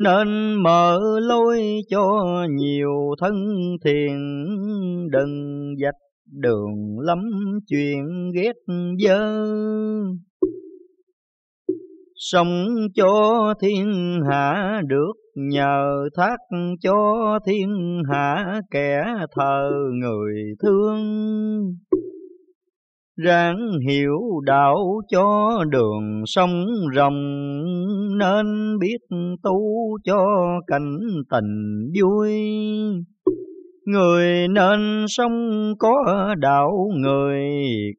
nên mở lối cho nhiều thân thiền đừng dạch đường lắm chuyện ghét dơ. Sống cho thiên hạ được, nhờ thác cho thiên hạ kẻ thờ người thương ráng hiểu đạo cho đường sông rồng, nên biết tu cho cảnh tình vui Người nên sống có đạo, người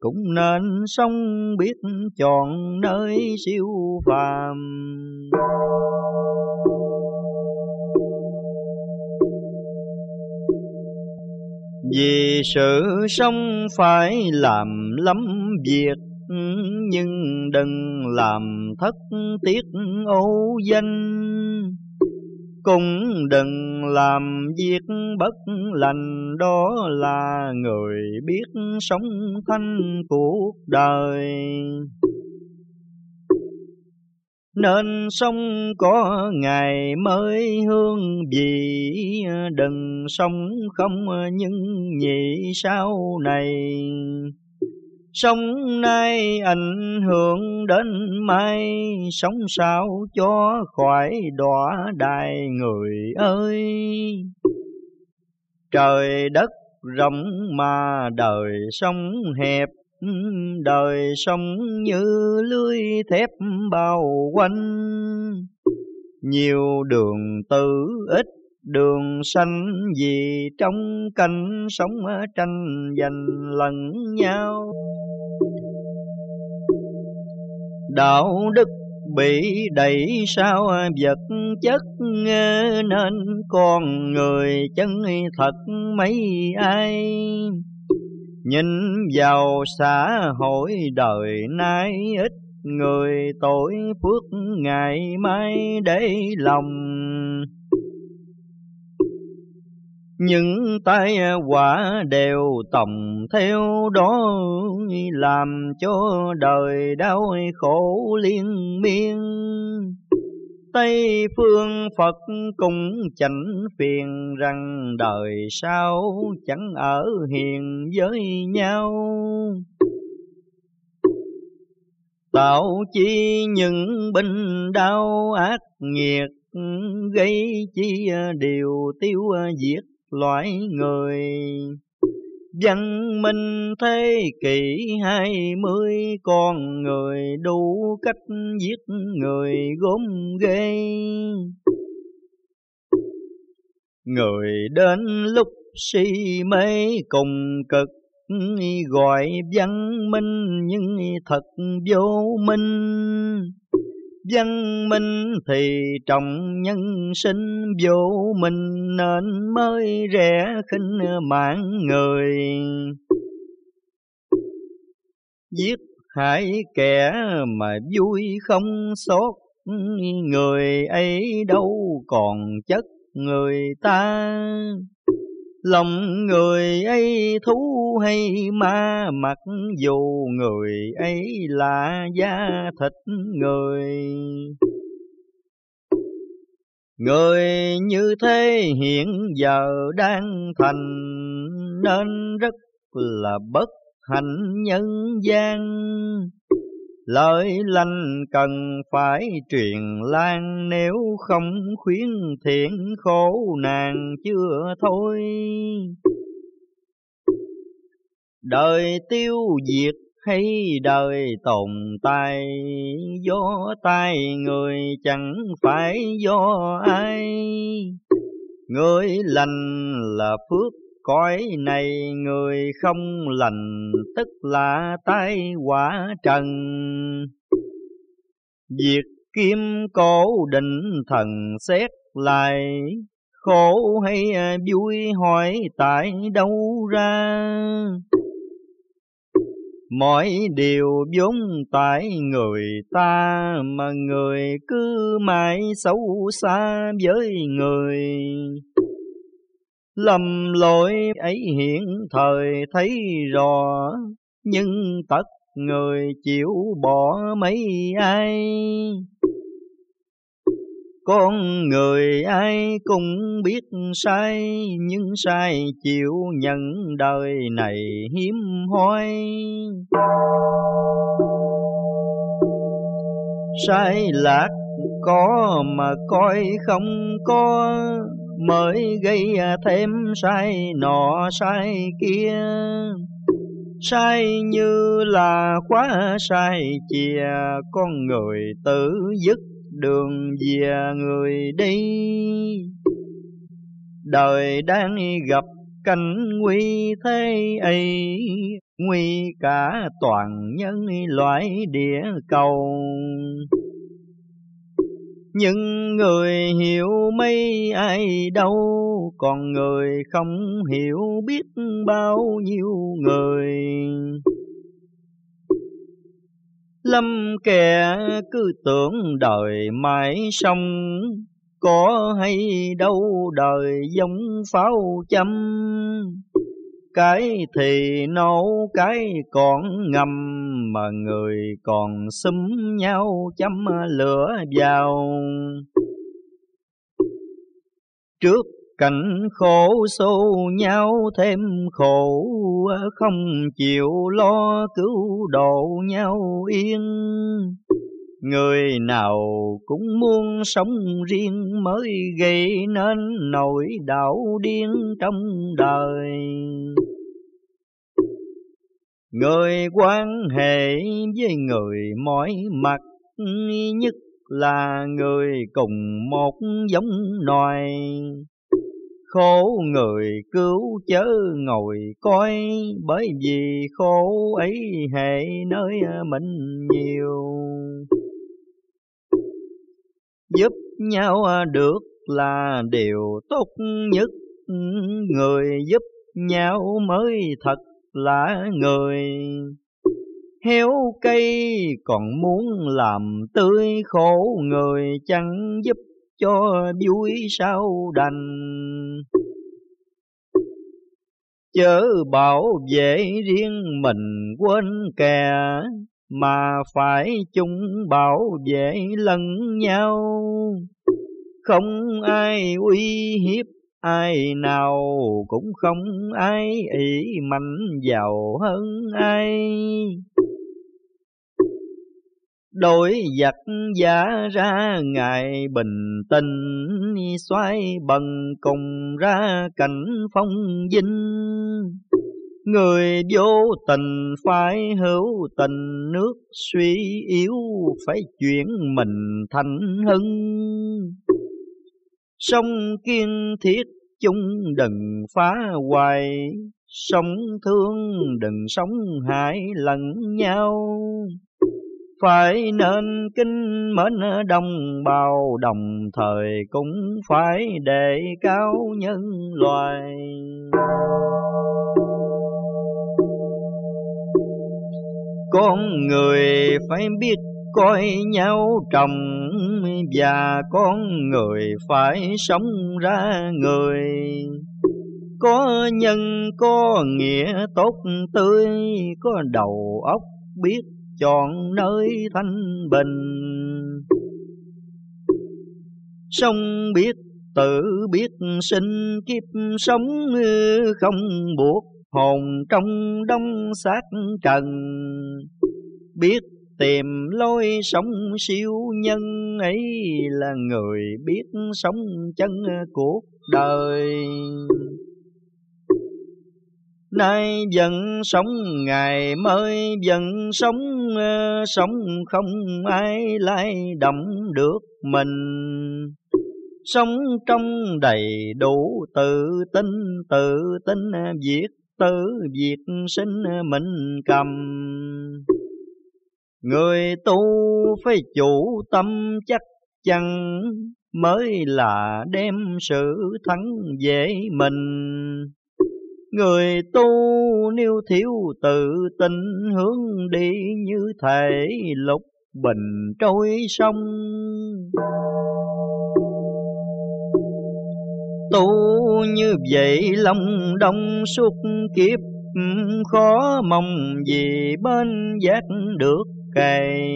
cũng nên sống biết chọn nơi siêu phàm. Vì sự sống phải làm lắm việc, Nhưng đừng làm thất tiếc ô danh. Cũng đừng làm việc bất lành, đó là người biết sống thanh cuộc đời. Nên sống có ngày mới hương vị, đừng sống không nhưng nhị sau này. Sống nay ảnh hưởng đến mai, Sống sao cho khỏi đọa đài người ơi. Trời đất rộng mà đời sống hẹp, Đời sống như lưới thép bao quanh. Nhiều đường tử ít đường xanh vì trong canh sống tranh giành lẫn nhau? Đạo đức bị đẩy sao vật chất nên con người chân thật mấy ai? Nhìn vào xã hội đời nay, ít người tội phước ngày mai để lòng những tai quả đều tòng theo đó, làm cho đời đau khổ liên miên. Tây phương Phật cũng chẳng phiền rằng đời sau chẳng ở hiền với nhau. Tạo chi những binh đau ác nghiệt, gây chi điều tiêu diệt loại người Văn minh thế kỷ hai mươi, Con người đủ cách giết người gốm ghê. Người đến lúc si mê cùng cực, Gọi văn minh nhưng thật vô minh. Văn minh thì trọng nhân sinh vô minh nên mới rẻ khinh mạng người. Giết hại kẻ mà vui không xót, người ấy đâu còn chất người ta. Lòng người ấy thú hay ma, mặc dù người ấy là da thịt người. Người như thế hiện giờ đang thành, nên rất là bất hạnh nhân gian. Lời lành cần phải truyền lan, Nếu không khuyến thiện khổ nàng chưa thôi. Đời tiêu diệt hay đời tồn tại Do tay người chẳng phải do ai. Người lành là phước cõi này người không lành, tức là tai quả trần. Việc kim cổ định thần xét lại, khổ hay vui hỏi tại đâu ra? Mọi điều vốn tại người ta, mà người cứ mãi xấu xa với người. Lầm lỗi ấy hiện thời thấy rõ, Nhưng tất người chịu bỏ mấy ai. con người ai cũng biết sai, nhưng sai chịu nhận đời này hiếm hoi. Sai lạc có mà coi không có, mới gây à, thêm sai nọ sai kia. Sai như là quá sai chìa, con người tử dứt đường về người đi đời đang gặp cảnh nguy thế ấy nguy cả toàn nhân loại địa cầu những người hiểu mấy ai đâu còn người không hiểu biết bao nhiêu người Lâm kẻ cứ tưởng đời mãi sông, Có hay đâu đời giống pháo châm. Cái thì nấu cái còn ngầm, Mà người còn xúm nhau chấm lửa vào. Trước cảnh khổ xô nhau thêm khổ, không chịu lo cứu độ nhau yên. Người nào cũng muốn sống riêng mới gây nên nỗi đảo điên trong đời. Người quan hệ với người mỏi mặt nhất là người cùng một giống nòi Khổ người cứu chớ ngồi coi, Bởi vì khổ ấy hệ nơi mình nhiều. Giúp nhau à, được là điều tốt nhất, Người giúp nhau mới thật là người. Héo cây còn muốn làm tươi khổ người chẳng giúp cho vui sao đành chớ bảo vệ riêng mình quên kẻ mà phải chung bảo vệ lẫn nhau không ai uy hiếp ai nào cũng không ai ỷ mạnh giàu hơn ai Đổi giặc giá ra ngài bình tình, xoay bần cùng ra cảnh phong vinh. Người vô tình phải hữu tình nước suy yếu, phải chuyển mình thành hưng. Sông kiên thiết chung đừng phá hoài, Sống thương đừng sống hại lẫn nhau phải nên kinh mến đồng bào đồng thời cũng phải đề cao nhân loài con người phải biết coi nhau trọng và con người phải sống ra người. Có nhân, có nghĩa tốt tươi, có đầu óc biết chọn nơi thanh bình. Sông biết, tự biết, sinh kiếp sống không buộc hồn trong đông xác trần. Biết tìm lối sống siêu nhân ấy là người biết sống chân cuộc đời. Nay vẫn sống, ngày mới vẫn sống Sống không ai lại động được mình. Sống trong đầy đủ tự tin Tự tin việc tự diệt sinh mình cầm Người tu phải chủ tâm chắc chắn Mới là đem sự thắng về mình Người tu nếu thiếu tự tin hướng đi như thể lục bình trôi sông. Tu như vậy lòng đông suốt kiếp ừ, khó mong gì bên giác được cày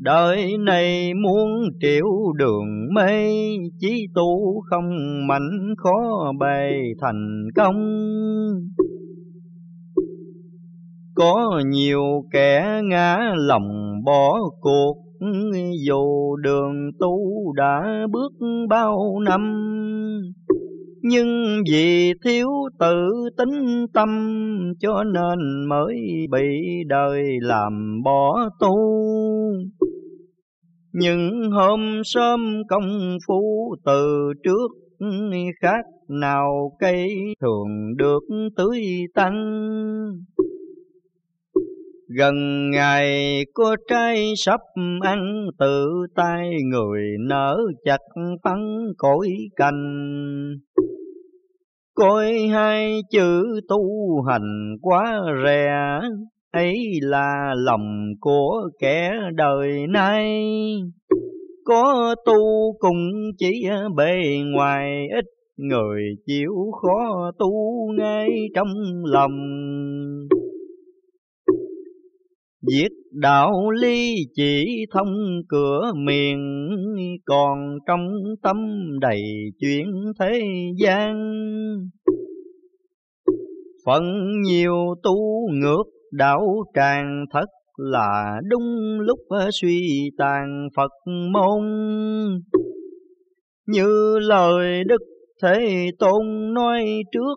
Đời này muốn triệu đường mê, Chí tu không mạnh khó bày thành công. Có nhiều kẻ ngã lòng bỏ cuộc, dù đường tu đã bước bao năm, nhưng vì thiếu tự tính tâm cho nên mới bị đời làm bỏ tu. Những hôm sớm công phu từ trước khác nào cây thường được tưới tăng. Gần ngày có trái sắp ăn tự tay người nở chặt phấn cõi cành Coi hai chữ tu hành quá rẻ, ấy là lòng của kẻ đời nay. Có tu cũng chỉ bề ngoài ít người chịu khó tu ngay trong lòng. Viết đạo ly chỉ thông cửa miền, Còn trong tâm đầy chuyện thế gian. Phận nhiều tu ngược đạo tràn thất là đúng lúc suy tàn Phật môn. Như lời Đức Thế Tôn nói trước,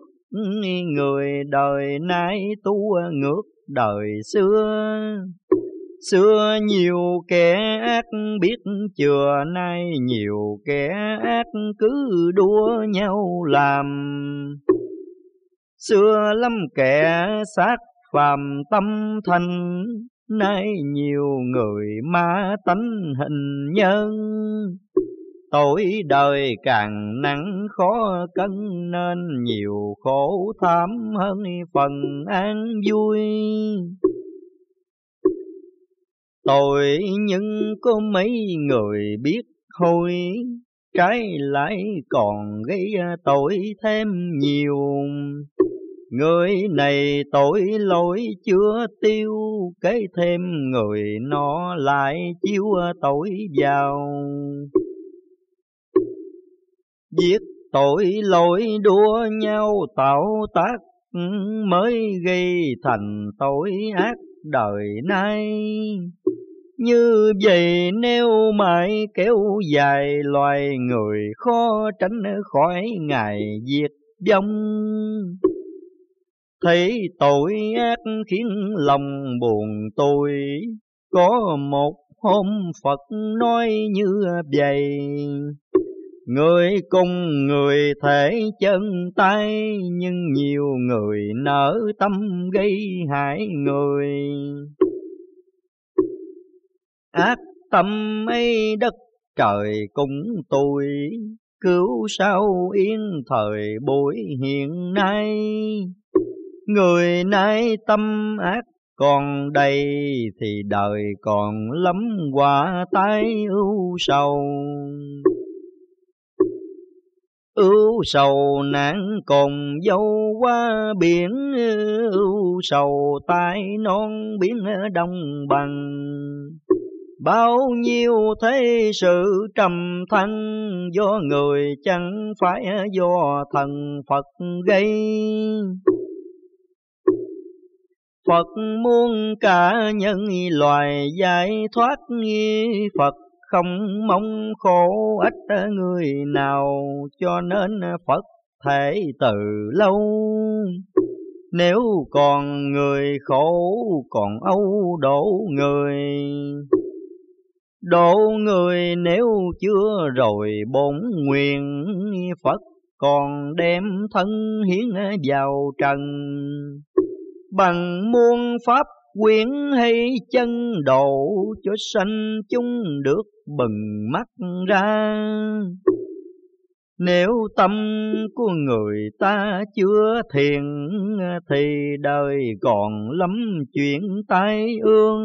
Người đời nay tu ngược đời xưa xưa nhiều kẻ ác biết, chừa nay nhiều kẻ ác cứ đua nhau làm. Xưa lắm kẻ sát phàm tâm thành nay nhiều người ma tánh hình nhân. Tội đời càng nặng khó cân nên nhiều khổ thảm hơn phần an vui. Tội nhưng có mấy người biết hôi, trái lại còn gây tội thêm nhiều. Người này tội lỗi chưa tiêu, kế thêm người nó lại chiếu tội vào. Giết tội lỗi đua nhau tạo tác mới gây thành tội ác đời nay. Như vậy nếu mãi kéo dài loài người khó tránh khỏi ngày diệt vong. Thấy tội ác khiến lòng buồn tôi, có một hôm Phật nói như vậy. Người cùng người thể chân tay, nhưng nhiều người nở tâm gây hại người. Ác tâm ấy đất trời cũng tôi, cứu sao yên thời buổi hiện nay. Người nay tâm ác còn đây thì đời còn lắm quả tái ưu sầu ưu sầu nạn còn dâu qua biển, ưu sầu tai non biển đông bằng. Bao nhiêu thế sự trầm thân do người chẳng phải do thần Phật gây. Phật muốn cả nhân loài giải thoát Phật không mong khổ ích người nào cho nên Phật thể từ lâu. Nếu còn người khổ, còn âu đổ người. Đổ người nếu chưa rồi bổn nguyện, Phật còn đem thân hiến vào trần. Bằng muôn pháp quyển hay chân độ cho sanh chúng được bừng mắt ra. Nếu tâm của người ta chưa thiền thì đời còn lắm chuyện tai ương.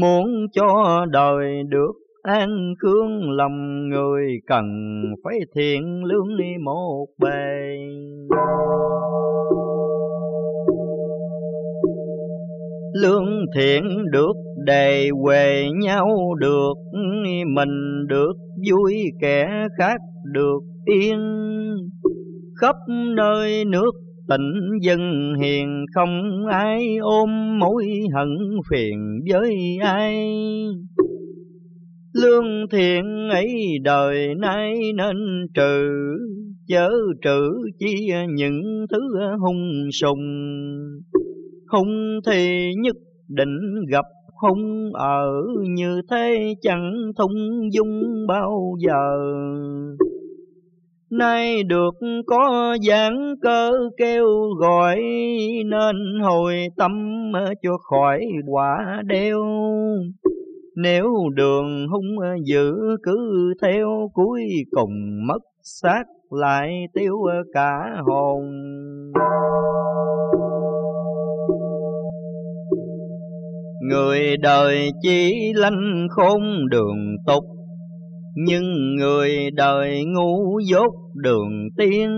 Muốn cho đời được an cương, lòng người cần phải thiện lương đi một bề. Lương thiện được Đề huề nhau được, Mình được vui kẻ khác được yên. Khắp nơi nước tịnh dân hiền, Không ai ôm mối hận phiền với ai. Lương thiện ấy đời nay nên trừ, Chớ trừ chi những thứ hung sùng. Hung thì nhất định gặp hung ở Như thế chẳng thung dung bao giờ. Nay được có giảng cơ kêu gọi Nên hồi tâm cho khỏi quả đeo. Nếu đường hung dữ cứ theo cuối cùng mất xác lại tiêu cả hồn. Người đời chỉ lanh khôn đường tục, Nhưng người đời ngu dốt đường tiên.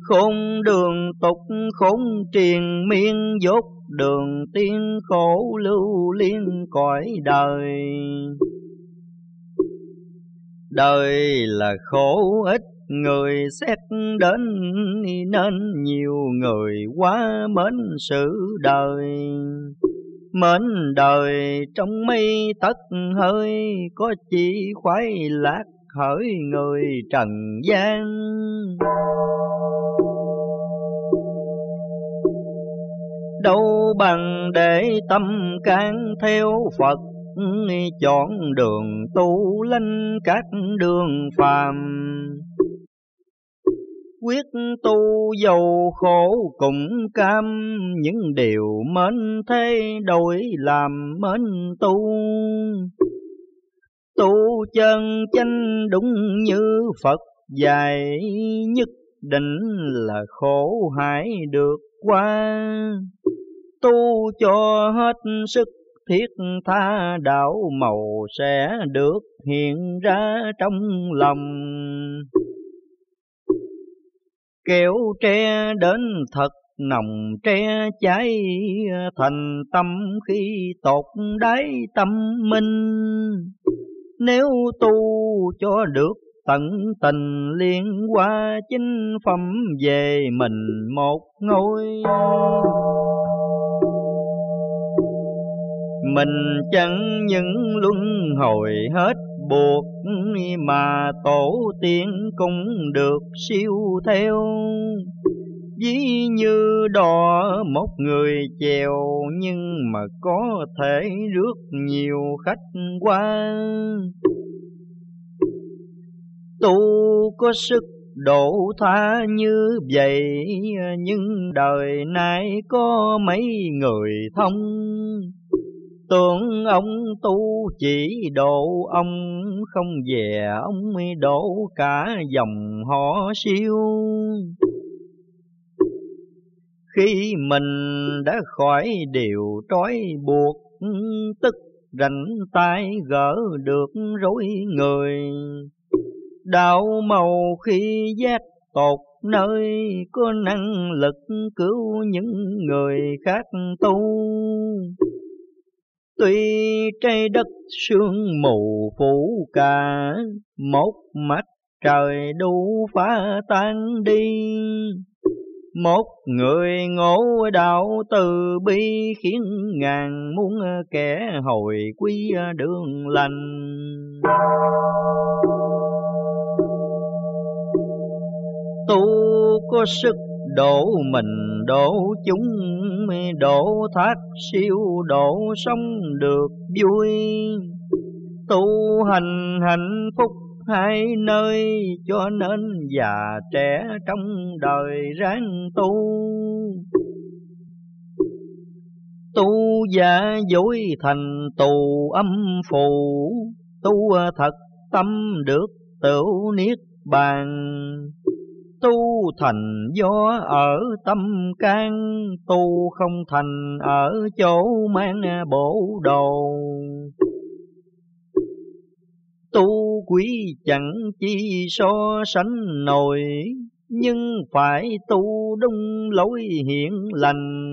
Khôn đường tục khốn triền miên, dốt đường tiên khổ lưu liên cõi đời. Đời là khổ ít, người xét đến Nên nhiều người quá mến sự đời. Mến đời trong mây tất hơi, Có chỉ khoái lạc hỡi người trần gian. Đâu bằng để tâm can theo Phật, Chọn đường tu linh các đường phàm. Quyết tu dầu khổ cùng cam, Những điều mến thế đổi làm mến tu. Tu chân chánh đúng như Phật, dạy Nhất định là khổ hải được qua. Tu cho hết sức thiết tha đạo màu sẽ được hiện ra trong lòng. Kiểu tre đến thật, nồng tre cháy thành tâm. Khi tột đáy tâm minh, nếu tu cho được tận tình, liên qua chính phẩm về mình một ngôi. Mình chẳng những luân hồi hết buộc mà tổ tiên cũng được siêu theo. Ví như đò một người chèo, nhưng mà có thể rước nhiều khách qua. Tu có sức độ tha như vậy, nhưng đời nay có mấy người thông. Tưởng ông tu chỉ độ ông, không về ông độ cả dòng họ siêu. Khi mình đã khỏi điều trói buộc, Tức rảnh tay gỡ được rối người. Đạo màu khi giác tột nơi, Có năng lực cứu những người khác tu. Tuy trái đất sương mù phủ cả, Một mắt trời đủ phá tan đi. Một người ngộ đạo từ bi Khiến ngàn muốn kẻ hồi quy đường lành. Tu có sức Đổ mình đổ chúng, Đổ thác siêu, đổ sống được vui. Tu hành hạnh phúc hai nơi, Cho nên già trẻ trong đời ráng tu. Tu giả dối thành tù âm phù, Tu thật tâm được tửu niết bàn tu thành do ở tâm can, tu không thành ở chỗ mang bổ đồ. Tu quý chẳng chi so sánh nổi, nhưng phải tu đúng lối hiện lành.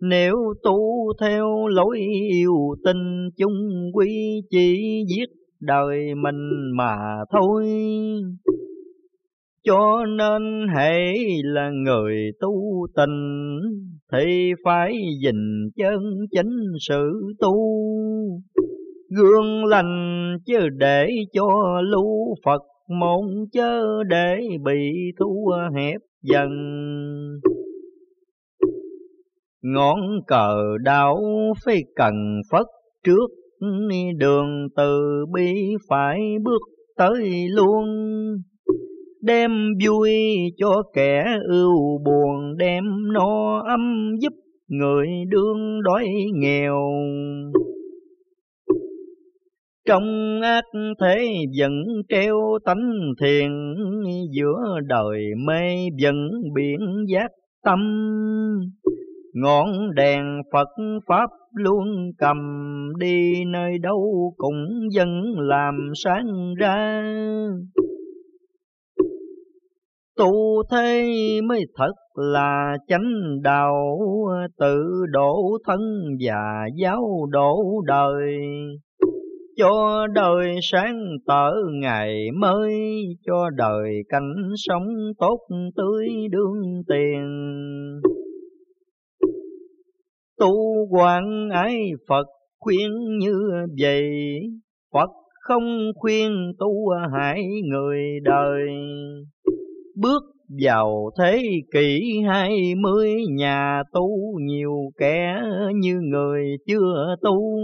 Nếu tu theo lối yêu tình chung quy chỉ giết đời mình mà thôi cho nên hãy là người tu tình, thì phải dình chân chính sự tu. Gương lành chứ để cho lưu Phật, môn chớ để bị thu hẹp dần. Ngón cờ đảo phải cần phất trước đường từ bi phải bước tới luôn đem vui cho kẻ ưu buồn, đem no ấm giúp người đương đói nghèo. Trong ác thế vẫn treo tánh thiền giữa đời mê vẫn biển giác tâm. Ngọn đèn Phật Pháp luôn cầm đi, nơi đâu cũng vẫn làm sáng ra tu thế mới thật là chánh đạo, tự độ thân và giáo độ đời. Cho đời sáng tở ngày mới, cho đời cảnh sống tốt tươi đương tiền. Tu quan ái Phật khuyên như vậy, Phật không khuyên tu hại người đời. Bước vào thế kỷ hai mươi, nhà tu nhiều kẻ như người chưa tu.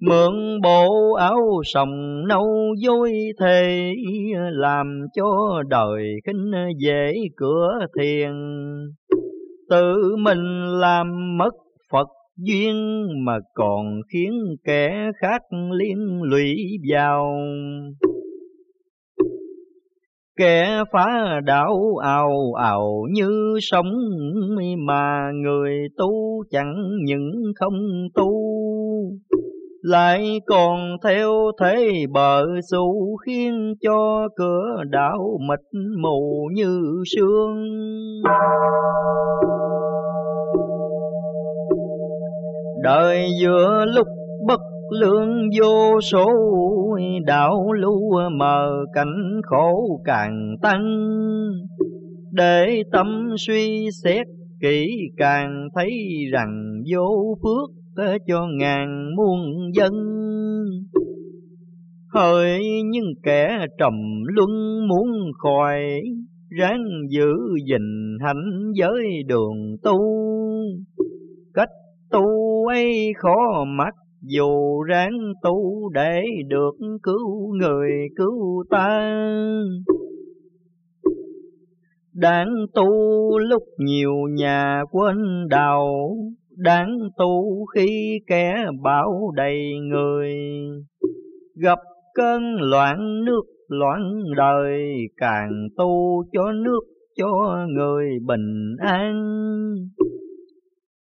Mượn bộ áo sòng nâu dối thề, Làm cho đời khinh dễ cửa thiền. Tự mình làm mất Phật duyên Mà còn khiến kẻ khác liên lụy vào. Kẻ phá đạo ào ào như sóng Mà người tu chẳng những không tu. Lại còn theo thế bờ xu Khiến cho cửa đạo mịt mù như sương. Đời giữa lúc bất lương vô số đạo lưu mờ cảnh khổ càng tăng. Để tâm suy xét kỹ càng thấy rằng vô phước cho ngàn muôn dân. Hỡi những kẻ trầm luân muốn khỏi, ráng giữ gìn hạnh giới đường tu. Cách tu ấy khó mắc dù ráng tu để được cứu người cứu ta. Đáng tu lúc nhiều nhà quên đầu Đáng tu khi kẻ bão đầy người. Gặp cơn loạn nước loạn đời, Càng tu cho nước cho người bình an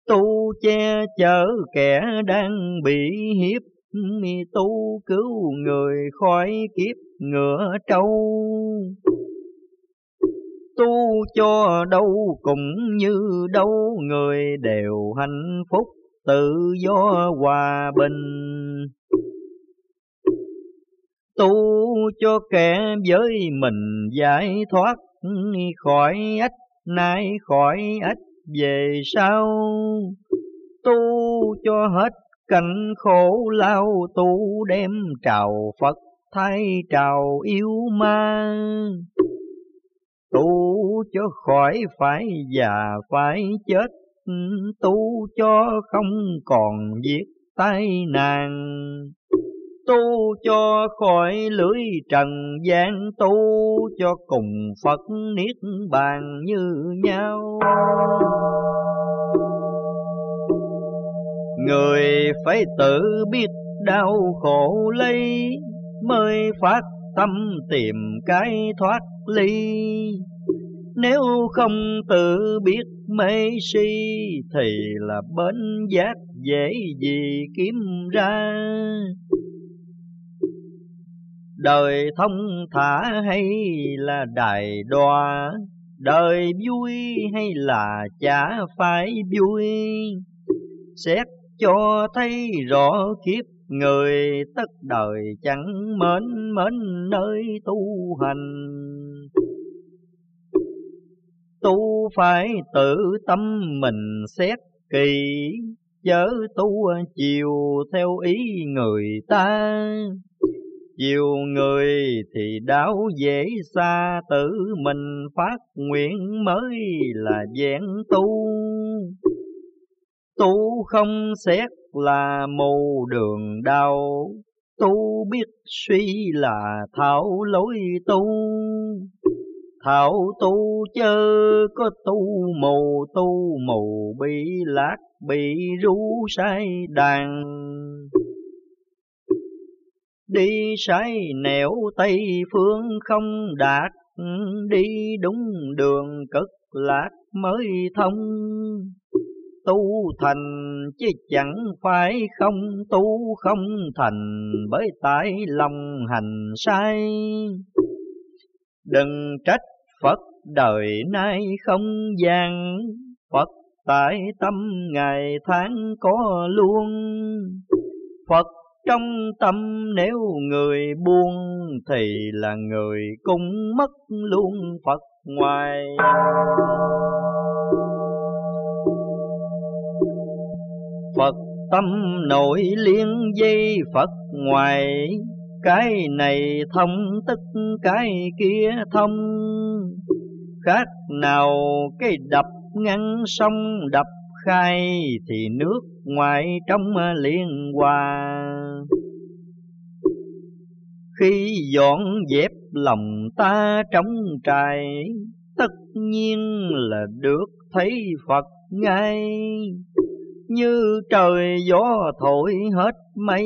tu che chở kẻ đang bị hiếp, tu cứu người khỏi kiếp ngựa trâu. Tu cho đâu cũng như đâu, người đều hạnh phúc, tự do hòa bình. Tu cho kẻ với mình giải thoát, khỏi ách nay khỏi ách về sau, tu cho hết cảnh khổ lao, tu đem trào Phật thay trào yêu ma tu cho khỏi phải già, phải chết, tu cho không còn giết tai nạn tu cho khỏi lưới trần gian, tu cho cùng Phật niết bàn như nhau. Người phải tự biết đau khổ lấy, Mới phát tâm tìm cái thoát ly. Nếu không tự biết mê si, Thì là bến giác dễ gì kiếm ra đời thông thả hay là đài đoa? Đời vui hay là chả phải vui? Xét cho thấy rõ kiếp người, tất đời chẳng mến mến nơi tu hành. Tu phải tự tâm mình xét kỳ chớ tu chiều theo ý người ta chiều người thì đáo dễ xa, tự mình phát nguyện mới là dạng tu. Tu không xét là mù đường đau, tu biết suy là thảo lối tu. Thảo tu chớ có tu mù tu mù bị lạc, bị rú sai đàn đi sai nẻo tây phương không đạt, đi đúng đường cực lạc mới thông. Tu thành chứ chẳng phải không, tu không thành bởi tại lòng hành sai. Đừng trách Phật đời nay không gian, Phật tại tâm ngày tháng có luôn. Phật trong tâm nếu người buông Thì là người cũng mất luôn Phật ngoài. Phật tâm nổi liên dây Phật ngoài. Cái này thông tức, cái kia thông. Khác nào cái đập ngăn sông đập khai Thì nước ngoài trong liên hòa Khi dọn dẹp lòng ta trong trại Tất nhiên là được thấy Phật ngay. Như trời gió thổi hết mây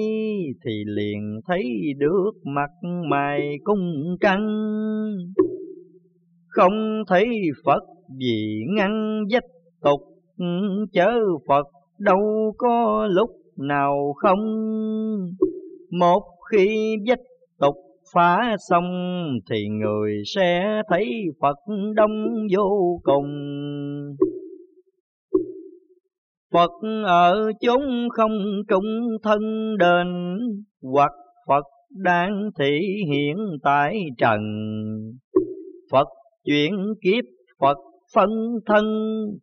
thì liền thấy được mặt mày cung trăng. Không thấy Phật vì ngăn dách tục chớ Phật đâu có lúc nào không. Một khi vách tục phá xong thì người sẽ thấy Phật đông vô cùng. Phật ở chốn không trung thân đền, Hoặc Phật đang thị hiện tại trần. Phật chuyển kiếp, Phật phân thân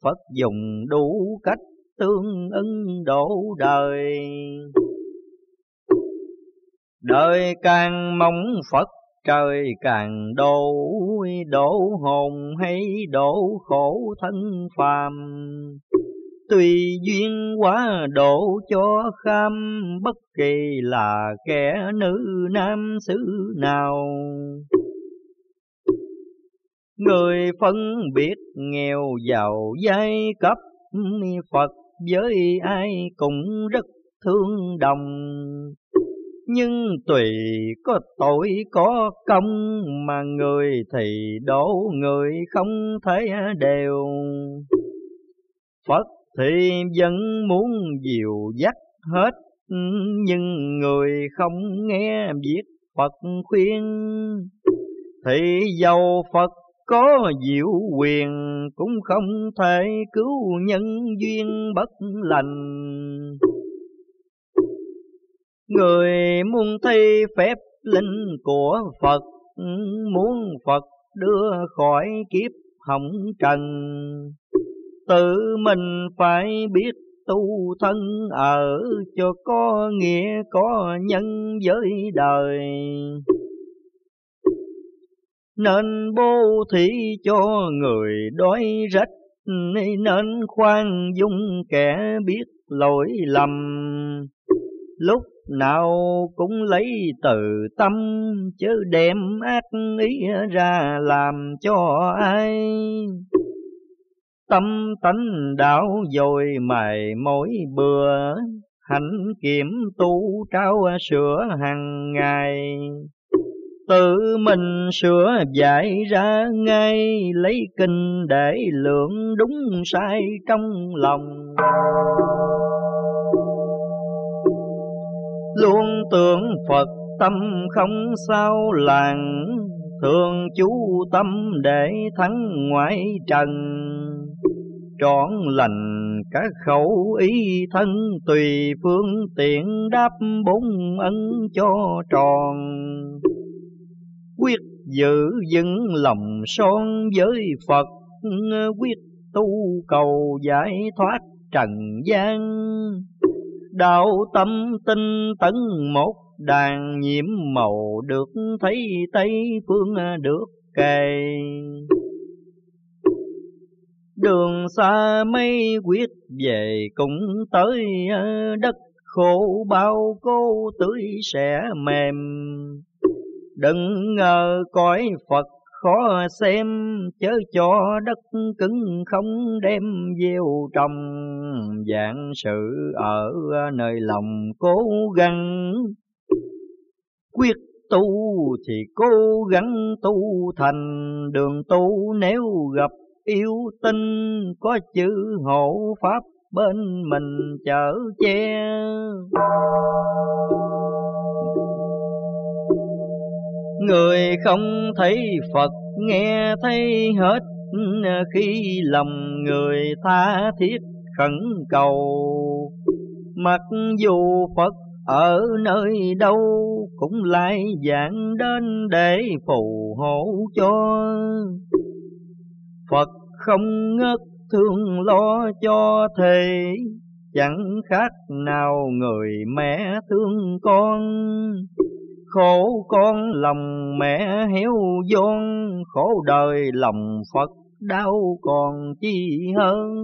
Phật dùng đủ cách tương ứng độ đời. Đời càng mong Phật, trời càng độ Đổ hồn hay đổ khổ thân phàm. Tùy duyên quá độ cho kham, Bất kỳ là kẻ nữ nam xứ nào. Người phân biệt nghèo giàu giai cấp, Phật với ai cũng rất thương đồng. Nhưng tùy có tội có công Mà người thì đổ người không thể đều. Phật thì vẫn muốn dìu dắt hết, Nhưng người không nghe biết Phật khuyên. Thì dầu Phật có diệu quyền Cũng không thể cứu nhân duyên bất lành. Người muốn thi phép linh của Phật, Muốn Phật đưa khỏi kiếp hồng trần. Tự mình phải biết tu thân ở cho có nghĩa, có nhân với đời nên bố thí cho người đói rách, nên khoan dung kẻ biết lỗi lầm. Lúc nào cũng lấy từ tâm, chứ đem ác ý ra làm cho ai? Tâm tánh đạo dồi mài mỗi bữa, hạnh kiểm tu trao sửa hàng ngày tự mình sửa dạy ra ngay, lấy kinh để lượng đúng sai trong lòng. Luôn tưởng phật tâm không sao làng, thường chú tâm để thắng ngoại trần. Trọn lành các khẩu ý thân Tùy phương tiện đáp bốn ân cho tròn. Quyết giữ vững lòng son với Phật Quyết tu cầu giải thoát trần gian. Đạo tâm tinh tấn một, đàn nhiễm màu được thấy Tây phương được kề. Đường xa mây quyết về cũng tới đất, khổ bao cô tưới sẽ mềm. Đừng ngờ cõi Phật khó xem, chớ cho đất cứng không đem gieo trồng. Dạng sự ở nơi lòng cố gắng, quyết tu thì cố gắng tu thành. Đường tu nếu gặp yêu tinh, có chữ hộ pháp bên mình chở che. Người không thấy Phật, nghe thấy hết, Khi lòng người tha thiết khẩn cầu. Mặc dù Phật ở nơi đâu Cũng lại dạng đến để phù hộ cho. Phật không ngớt thương lo cho thề, Chẳng khác nào người mẹ thương con. Khổ con lòng mẹ hiếu vốn, khổ đời lòng Phật đau còn chi hơn.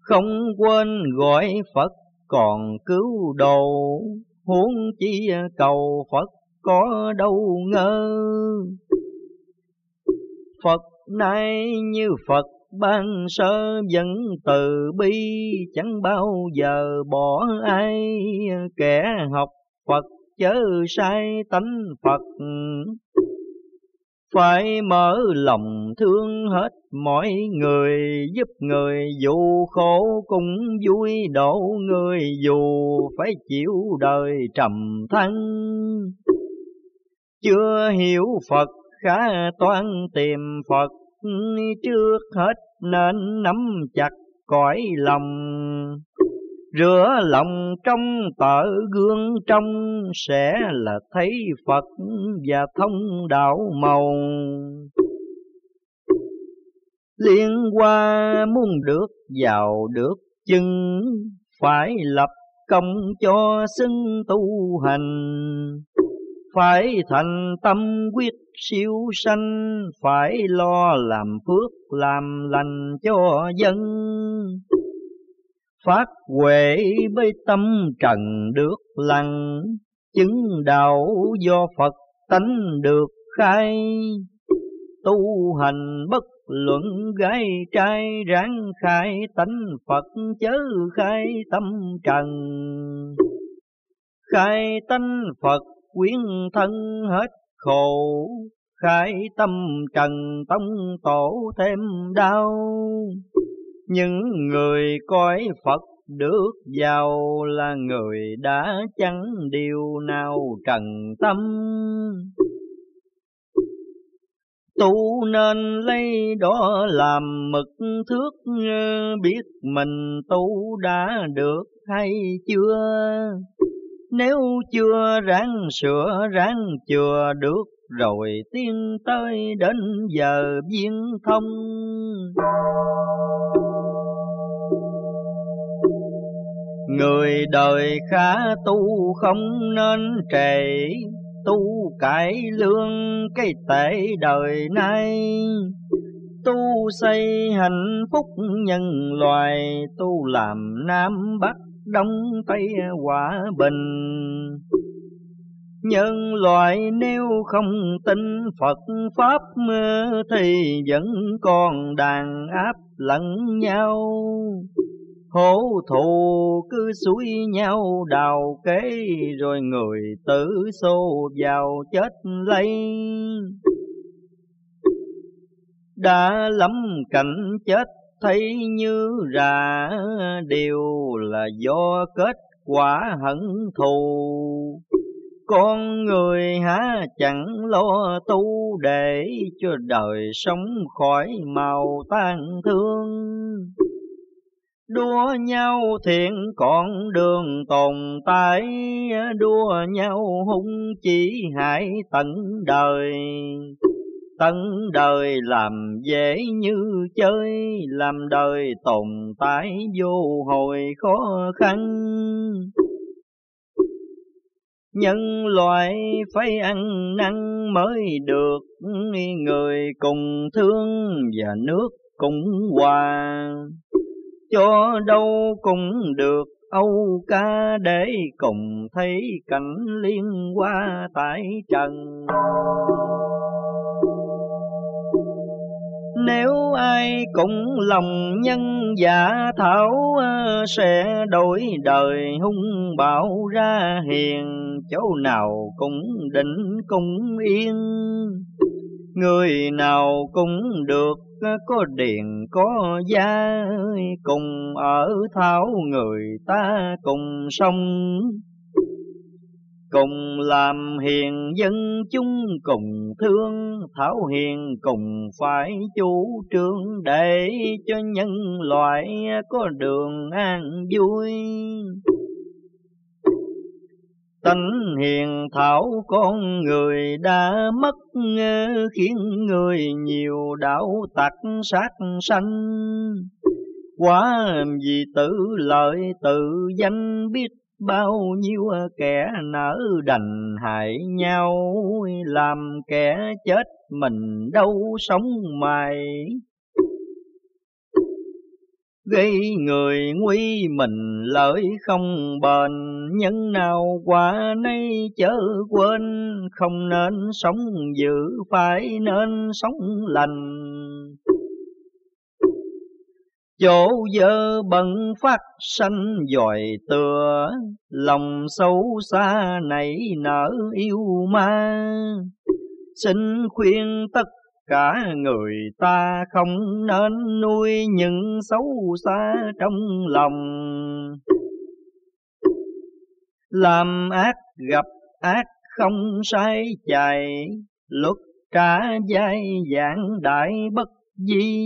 Không quên gọi Phật còn cứu độ, huống chi cầu Phật có đâu ngơ. Phật nay như Phật ban sơ vẫn từ bi, chẳng bao giờ bỏ ai. Kẻ học Phật chớ sai tánh Phật. Phải mở lòng thương hết mọi người, giúp người dù khổ cũng vui độ người dù phải chịu đời trầm than. Chưa hiểu Phật khá toan tìm Phật trước hết nên nắm chặt cõi lòng, rửa lòng trong tờ gương trong sẽ là thấy Phật và thông đạo màu. Liên qua muốn được giàu được chân phải lập công cho xưng tu hành phải thành tâm quyết siêu sanh, phải lo làm phước làm lành cho dân. Phát huệ với tâm trần được lành, chứng đạo do Phật tánh được khai. Tu hành bất luận gái trai, ráng khai tánh Phật chớ khai tâm trần. Khai tánh Phật quyến thân hết khổ khai tâm trần tông tổ thêm đau. Những người coi Phật được giàu là người đã chẳng điều nào trần tâm. Tu nên lấy đó làm mực thước, biết mình tu đã được hay chưa? Nếu chưa ráng sửa, ráng chưa được, Rồi tiên tới đến giờ viên thông. Người đời khá tu không nên trễ Tu cải lương cái tệ đời nay. Tu xây hạnh phúc nhân loài, Tu làm Nam Bắc đông tây hòa bình nhân loại nếu không tin Phật Pháp, thì vẫn còn đàn áp lẫn nhau. Hổ thù cứ suối nhau đào kế rồi người tử xô vào chết lấy. Đã lắm cảnh chết thấy như ra đều là do kết quả hận thù. Con người há chẳng lo tu để cho đời sống khỏi màu tan thương. Đua nhau thiện còn đường tồn tại, đua nhau hung chỉ hại tận đời tận đời làm dễ như chơi, làm đời tồn tại vô hồi khó khăn nhân loại phải ăn năn mới được, người cùng thương và nước cùng hòa cho đâu cũng được, Âu ca để cùng thấy cảnh liên qua tại trần. Nếu ai cũng lòng nhân giả thảo ờ, Sẽ đổi đời hung bạo ra hiền. Chỗ nào cũng định cũng yên, Người nào cũng được ờ, có điện có gia. Cùng ở thảo người ta cùng sống cùng làm hiền dân chúng, cùng thương thảo hiền, cùng phải chủ trương để cho nhân loại có đường an vui. Tánh hiền thảo con người đã mất, Khiến người nhiều đạo tặc sát sanh. Quá vì tự lợi tự danh biết bao nhiêu kẻ nở đành hại nhau, Làm kẻ chết mình đâu sống mày gây người nguy mình lợi không bền, nhân nào quả nay chớ quên, không nên sống dữ, phải nên sống lành chỗ dơ bận phát sanh dòi tựa, lòng xấu xa nảy nở yêu ma. Xin khuyên tất cả người ta không nên nuôi những xấu xa trong lòng. Làm ác gặp ác không sai chạy luật trả dai dạng đại bất di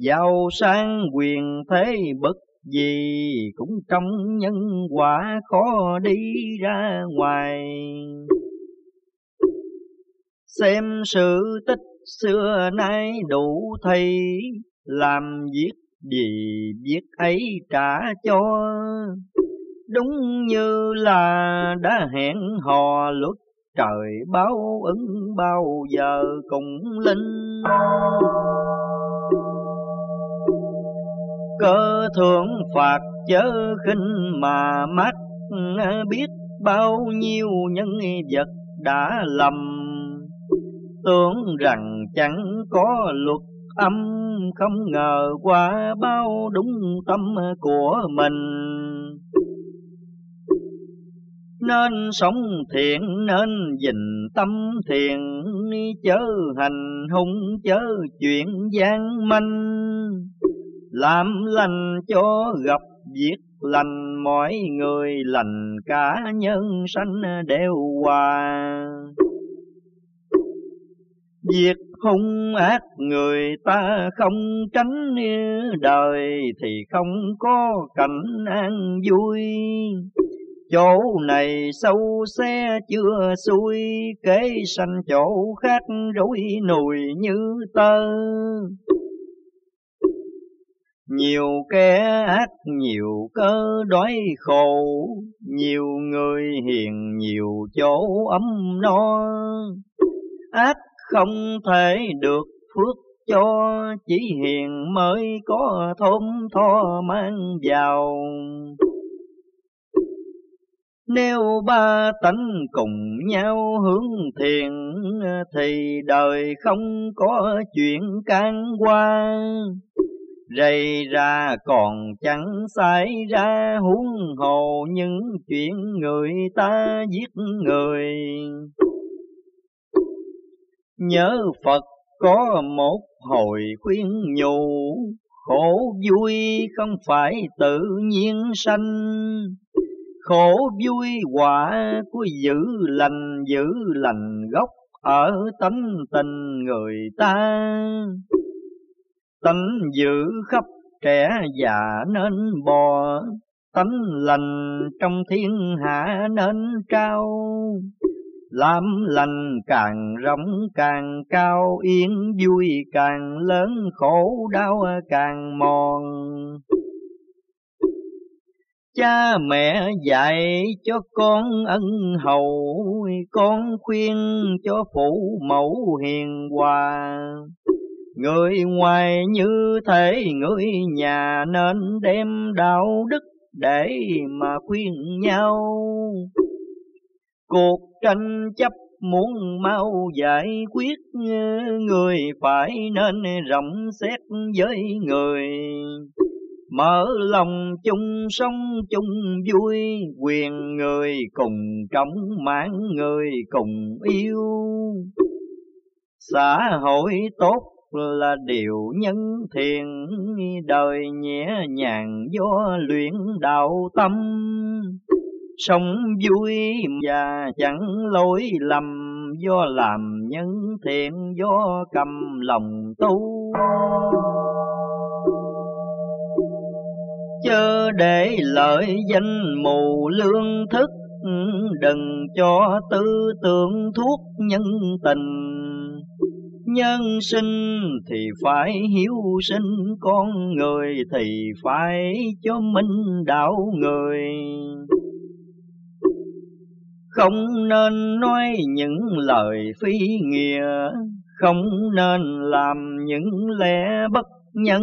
giàu sang quyền thế bất gì cũng trong nhân quả khó đi ra ngoài. Xem sự tích xưa nay đủ thầy làm việc gì việc ấy trả cho. Đúng như là đã hẹn hò luật, trời báo ứng bao giờ cùng linh cơ thượng phạt chớ khinh mà mắt ờ, biết bao nhiêu nhân vật đã lầm. Tưởng rằng chẳng có luật âm, không ngờ qua bao đúng tâm của mình. Nên sống thiện, nên dình tâm thiện, chớ hành hung, chớ chuyện gian manh làm lành cho gặp việc lành mọi người lành cả nhân sanh đều hòa Việc hung ác người ta không tránh đời thì không có cảnh an vui. Chỗ này sâu xe chưa xuôi, kế sanh chỗ khác rối nùi như tơ. Nhiều kẻ ác, nhiều cơ đói khổ, nhiều người hiền, nhiều chỗ ấm no. Ác không thể được phước cho chỉ hiền mới có thôn tho mang vào nếu ba tánh cùng nhau hướng thiền thì đời không có chuyện can quan rầy ra còn chẳng xảy ra huống hồ những chuyện người ta giết người. Nhớ Phật có một hồi khuyên nhủ, Khổ vui không phải tự nhiên sanh, Khổ vui quả của giữ lành giữ lành gốc ở tánh tình người ta tánh giữ khắp trẻ già nên bò tánh lành trong thiên hạ nên trao làm lành càng rộng càng cao yên vui càng lớn khổ đau càng mòn Cha mẹ dạy cho con ân hầu, con khuyên cho phụ mẫu hiền hòa. Người ngoài như thế người nhà nên đem đạo đức để mà khuyên nhau. Cuộc tranh chấp muốn mau giải quyết, người phải nên rộng xét với người mở lòng chung sống chung vui quyền người cùng trọng mãn người cùng yêu xã hội tốt là điều nhân thiện, đời nhẹ nhàng do luyện đạo tâm. Sống vui và chẳng lỗi lầm, do làm nhân thiện, do cầm lòng tu. Chớ để lợi danh mù lương thức, đừng cho tư tưởng thuốc nhân tình nhân sinh thì phải hiếu sinh, con người thì phải cho minh đạo người không nên nói những lời phi nghĩa, không nên làm những lẽ bất nhân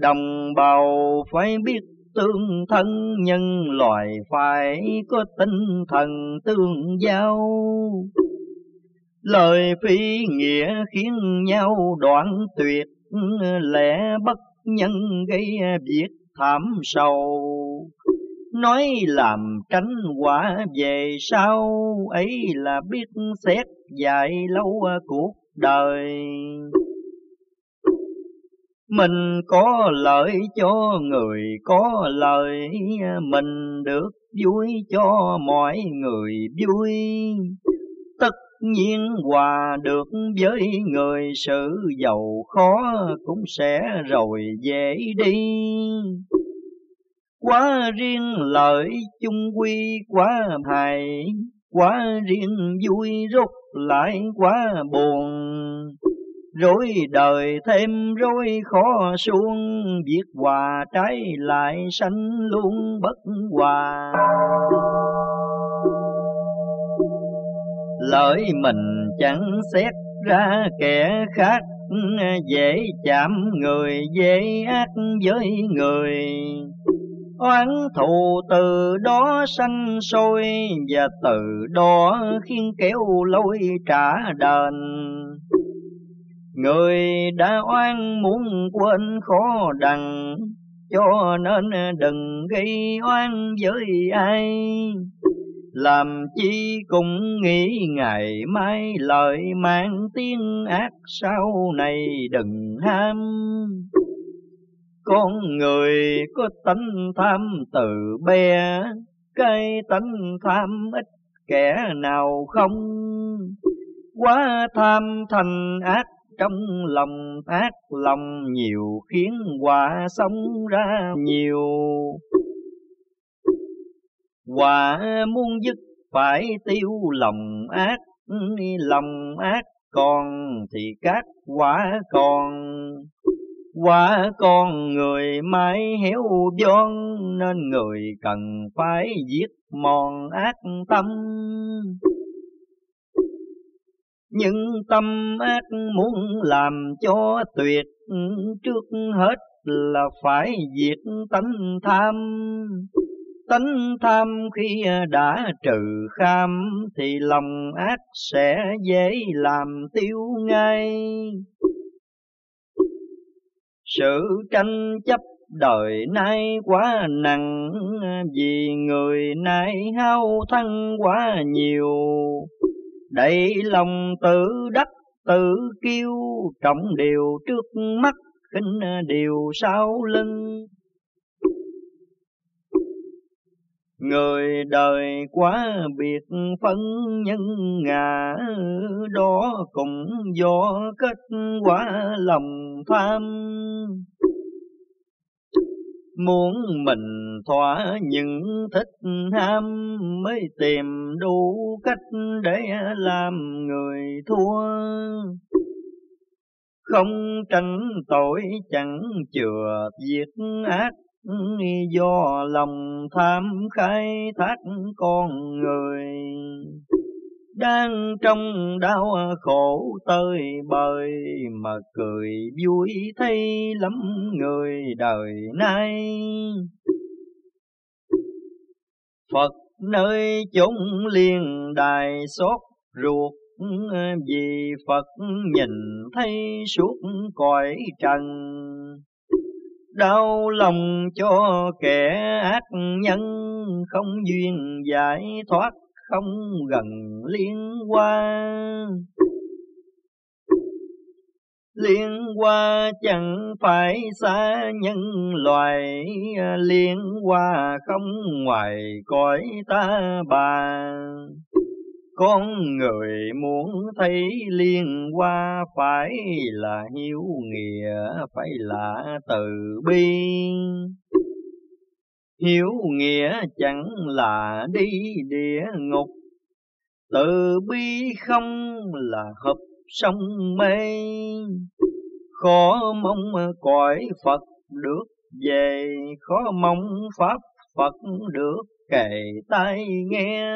Đồng bào phải biết tương thân, nhân loài phải có tinh thần tương giao. Lời phi nghĩa khiến nhau đoạn tuyệt, lẽ bất nhân gây việc thảm sầu. Nói làm tránh quả về sau, ấy là biết xét dài lâu cuộc đời. Mình có lợi cho người có lợi, mình được vui cho mọi người vui. Nhiên hòa được với người sự giàu khó cũng sẽ rồi dễ đi. Quá riêng lợi chung quy quá hài, quá riêng vui rút lại quá buồn Rối đời thêm rối khó xuống, Việc hòa trái lại sanh luôn bất hòa. Lợi mình chẳng xét ra kẻ khác, Dễ chạm người dễ ác với người. Oán thù từ đó sanh sôi, Và từ đó khiến kéo lôi trả đền. Người đã oan muốn quên khó đằng, cho nên đừng gây oan với ai. Làm chi cũng nghĩ ngày mai lời mang tiếng ác sau này đừng ham. Con người có tánh tham từ bé, cái tánh tham ít kẻ nào không. Quá tham thành ác trong lòng ác lòng nhiều khiến quả sống ra nhiều quả muốn dứt phải tiêu lòng ác lòng ác còn thì các quả còn. Quả con người mãi héo vón nên người cần phải giết mòn ác tâm. Những tâm ác muốn làm cho tuyệt trước hết là phải diệt tánh tham tánh tham khi ờ, đã trừ kham thì lòng ác sẽ dễ làm tiêu ngay. Sự tranh chấp đời nay quá nặng ờ, vì người nay hao thân quá nhiều. Đầy lòng tự đắc, tự kiêu, trọng điều trước mắt khinh ờ, điều sau lưng. Người đời quá biệt phân nhân ngã, đó cũng do kết quả lòng tham. Muốn mình thỏa những thích ham mới tìm đủ cách để làm người thua. Không tránh tội chẳng chừa việc ác do lòng tham khai thác con người, đang trong đau khổ tơi bời mà cười vui thấy lắm người đời nay. Phật nơi chốn liên đài xót ruột, vì Phật nhìn thấy suốt cõi trần đau lòng cho kẻ ác nhân không duyên giải thoát, không gần liên quan liên qua chẳng phải xa nhân loài liên qua không ngoài cõi ta bà con người muốn thấy liên hoa phải là hiếu nghĩa, phải là từ bi. Hiếu nghĩa chẳng là đi địa ngục, từ bi không là hợp sông mê. Khó mong cõi Phật được về, khó mong Pháp Phật được kề tay nghe.